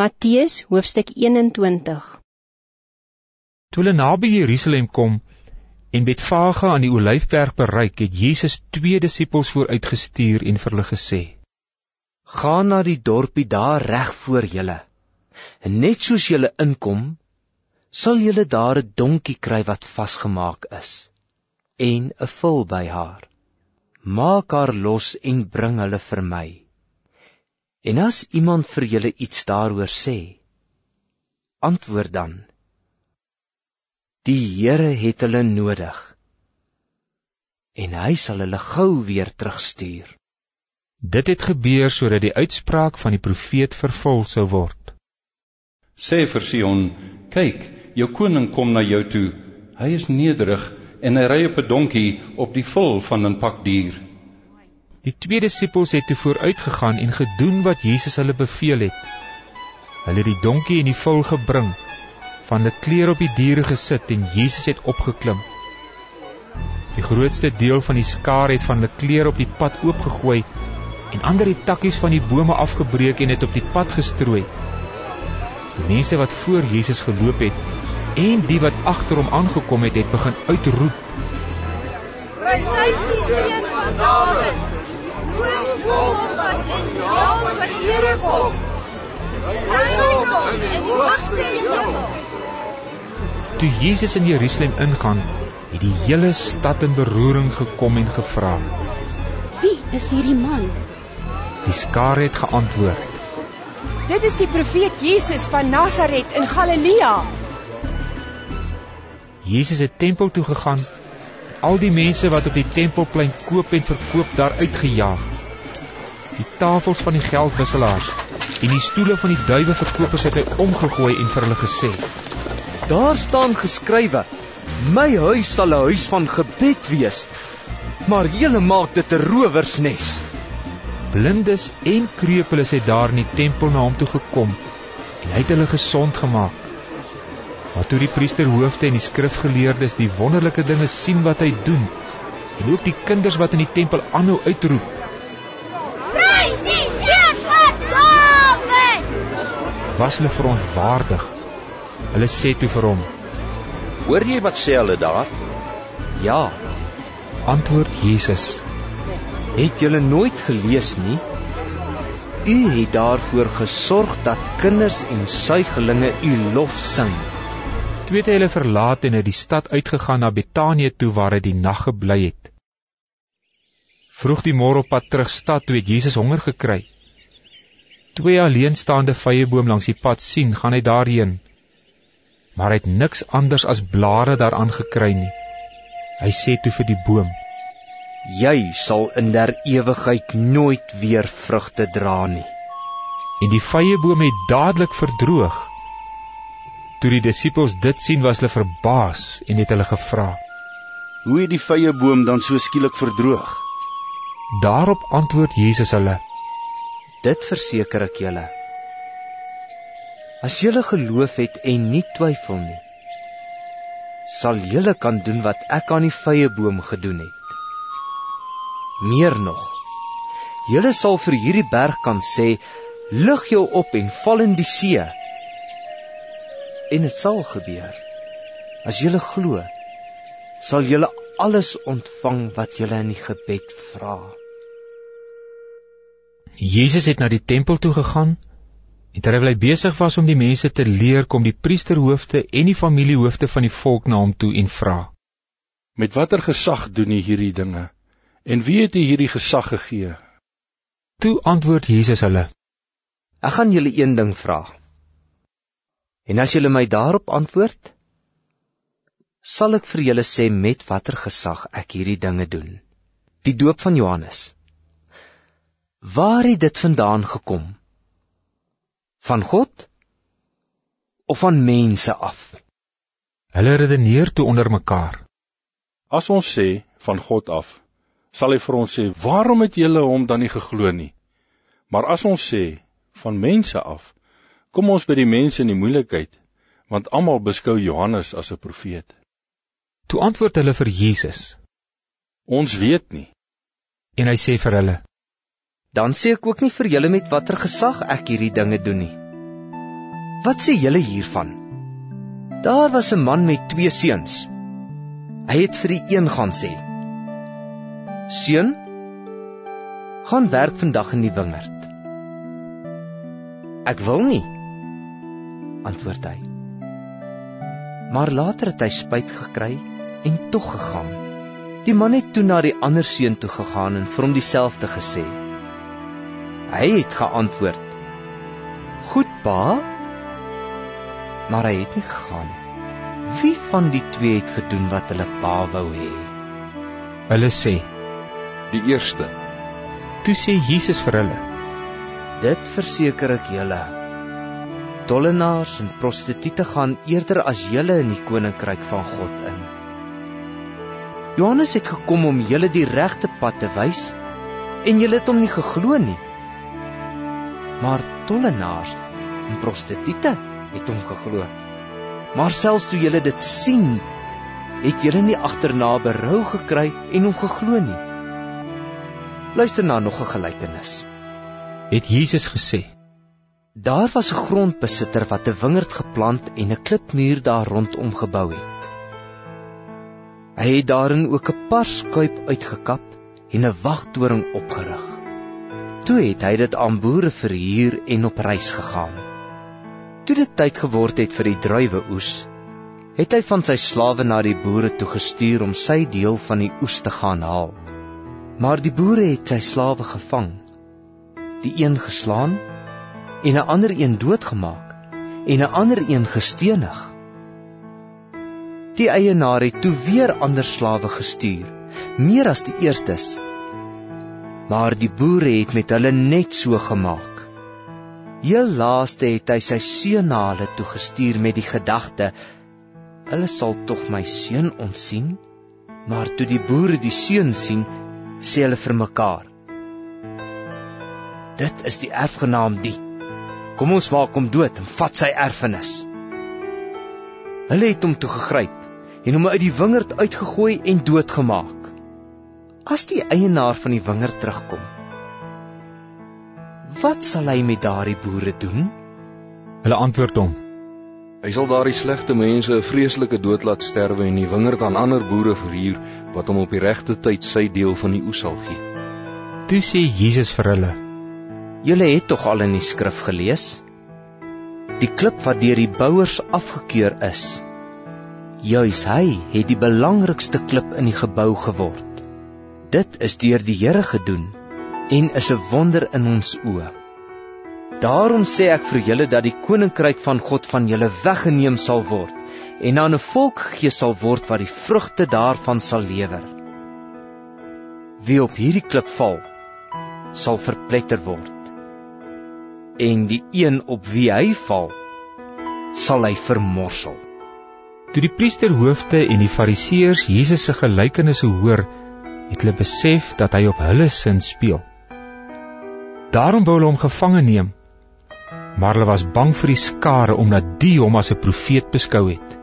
Matthäus hoofstuk 21 Toe hulle naby Jerusalem kom en Betfage aan die Olyfberg bereik, het Jesus twee disippels vooruitgestuur en vir hulle gesê: Gaan na die dorpie daar reg voor julle. En net soos julle inkom, sal julle daar 'n donkie kry wat vasgemaak is en 'n vul by haar. Maak haar los en bring hulle vir my. En as iemand vir julle iets daaroor sê, antwoord dan: Die Here het hulle nodig. En hy sal hulle gou weer terugstuur. Dit het gebeur sodat die uitspraak van die profeet vervul sou word. Sê vir Sion: Kyk, jou koning kom na jou toe. Hy is nederig en hy ry op 'n donkie op die vul van 'n pak dier. Die twee disippels het toe vooruit gegaan en gedoen wat Jesus hulle beveel het. Hulle het die donkie en die vul gebring, van die klere op die diere gesit en Jesus het opgeklim. Die grootste deel van die skaar het van hulle klere op die pad oopgegooi en ander het takkies van die bome afgebreek en dit op die pad gestrooi. Die mense wat voor Jesus geloop het en die wat agter hom aangekom het, het begin uitroep: Prys die seun van Dawid! Kom wat in die naam van die Here kom. Toe Jesus in Jerusalem ingaan, het die hele stad in beroering gekom en gevra: Wie is hierdie man? Die skare het geantwoord: Dit is die profeet Jesus van Nasaret in Galilea. Jesus het tempel toe gegaan al die mense wat op die tempelplein koop en verkoop daar uitgejaag die tafels van die geldwisselaars en die stoele van die duiwe verkopers het hy omgegooi en vir hulle gesê: Daar staan geskrywe: My huis sal 'n huis van gebed wees, maar julle maak dit 'n rowersnes. Blindes en krepeles het daar in die tempel na hom toe gekom en hy het hulle gesond gemaak. Maar toe die priesterhoofde en die skrifgeleerdes die wonderlike dinge sien wat hy doen en ook die kinders wat in die tempel aanhou uitroep, was hulle verontwaardig. Hulle sê toe vir hom: "Hoor jy wat sê hulle daar?" "Ja," antwoord Jesus. "Het julle nooit gelees nie? U het daarvoor gesorg dat kinders en suigelinge u lof sing." Toe het hy hulle verlaat en uit die stad uitgegaan na Betanië toe waar hy die nag gebly het. Vroeg die môre op pad terug stad toe het Jesus honger gekry twee alleenstaande vyeboom langs die pad sien, gaan hy daarheen. Maar hy het niks anders as blare daaraan gekry nie. Hy sê toe vir die boom: "Jy sal in der ewigheid nooit weer vrugte dra nie." En die vyeboom het dadelik verdroog. Toe die disippels dit sien, was hulle verbaas en het hulle gevra: "Hoe het die vyeboom dan so skielik verdroog?" Daarop antwoord Jesus hulle: Dit verseker ek julle. As julle geloof het en nie twyfel nie, sal julle kan doen wat ek aan die vrye boom gedoen het. Meer nog, julle sal vir hierdie berg kan sê: "Lig jou op en val in die see." En dit sal gebeur. As julle glo, sal julle alles ontvang wat julle in die gebed vra. Jesus het na die tempel toe gegaan en terwyl hy besig was om die mense te leer, kom die priesterhoofde en die familiehoofde van die volk na hom toe en vra: "Met watter gesag doen u hierdie dinge? En wie het u hierdie gesag gegee?" Toe antwoord Jesus hulle: "Ek gaan julle een ding vra. En as julle my daarop antwoord, sal ek vir julle sê met watter gesag ek hierdie dinge doen. Die doop van Johannes Waar het dit vandaan gekom? Van God of van mense af? Hulle redeneer toe onder mekaar. As ons sê van God af, sal hy vir ons sê, "Waarom het julle hom dan nie geglo nie?" Maar as ons sê van mense af, kom ons by die mense in die moeilikheid, want almal beskou Johannes as 'n profeet. Toe antwoord hulle vir Jesus: "Ons weet nie." En hy sê vir hulle: dan sê ek ook nie vir julle met watter gesag ek hierdie dinge doen nie. Wat sê julle hiervan? Daar was 'n man met twee seuns. Hy het vir die een gaan sê: "Seun, gaan werk vandag in die wingerd." "Ek wil nie," antwoord hy. Maar later het hy spyt gekry en tog gegaan. Die man het toe na die ander seun toe gegaan en vir hom dieselfde gesê. Hy het geantwoord: "Goed, pa." Maar hy het nie gegaan nie. Wie van die twee het gedoen wat hulle pa wou hê? Hulle sê: Die eerste. "Toe sê Jesus vir hulle: Dit verseker ek julle. Tollenaars en prostituie gaan eerder as julle in die koninkryk van God in. Johannes het gekom om julle die regte pad te wys en julle het hom nie geglo nie. Maar tollenaars en prostituie het hom geglo. Maar selfs toe julle dit sien, het julle nie agterna berou gekry en hom geglo nie. Luister na nog 'n gelykenis. Het Jesus gesê: Daar was 'n grondbesitter wat 'n wingerd geplant en 'n klipmuur daar rondom gebou het. Hy het daarin ook 'n parskuip uitgekap en 'n wagtoring opgerig. Toe het hy dit aan boere verhuur en op reis gegaan. Toe dit tyd geword het vir die druiweoes, het hy van sy slawe na die boere toe gestuur om sy deel van die oes te gaan haal. Maar die boere het sy slawe gevang, die een geslaan en 'n ander een doodgemaak en 'n ander een gestenig. Die eienaar het toe weer ander slawe gestuur, meer as die eerstes. Maar die boere het met hulle net so gemaak. Heel laaste het hy sy seun na hulle toe gestuur met die gedagte: Hulle sal tog my seun ontsien. Maar toe die boere die seun sien, sê hulle vir mekaar: Dit is die erfgenaam die Kom ons maak hom dood en vat sy erfenis. Hulle het hom toe gegryp en hom uit die wingerd uitgegooi en doodgemaak. As die eienaar van die wingerd terugkom, wat sal hy met daardie boere doen? Hulle antwoord hom: Hy sal daardie slegte mense 'n vreeslike dood laat sterwe en die wingerd aan ander boere verhuur wat hom op die regte tyd sy deel van die oes sal gee. Toe sê Jesus vir hulle: Julle het tog al in die skrif gelees? Die klip wat deur die bouers afgekeur is, juis hy het die belangrikste klip in die gebou geword. Dit is deur die Here gedoen en is 'n wonder in ons oë. Daarom sê ek vir julle dat die koninkryk van God van julle weggeneem sal word en aan 'n volk gegee sal word wat die vrugte daarvan sal lewer. Wie op hierdie klip val, sal verpletter word en die een op wie hy val sal hy vermorsel. Toe die priesterhoofde en die fariseërs Jesus se gelykenisse hoor, het hulle besef dat hy op hulle sin speel. Daarom wou hulle hom gevange neem, maar hulle was bang vir die skare omdat die hom as 'n profeet beskou het.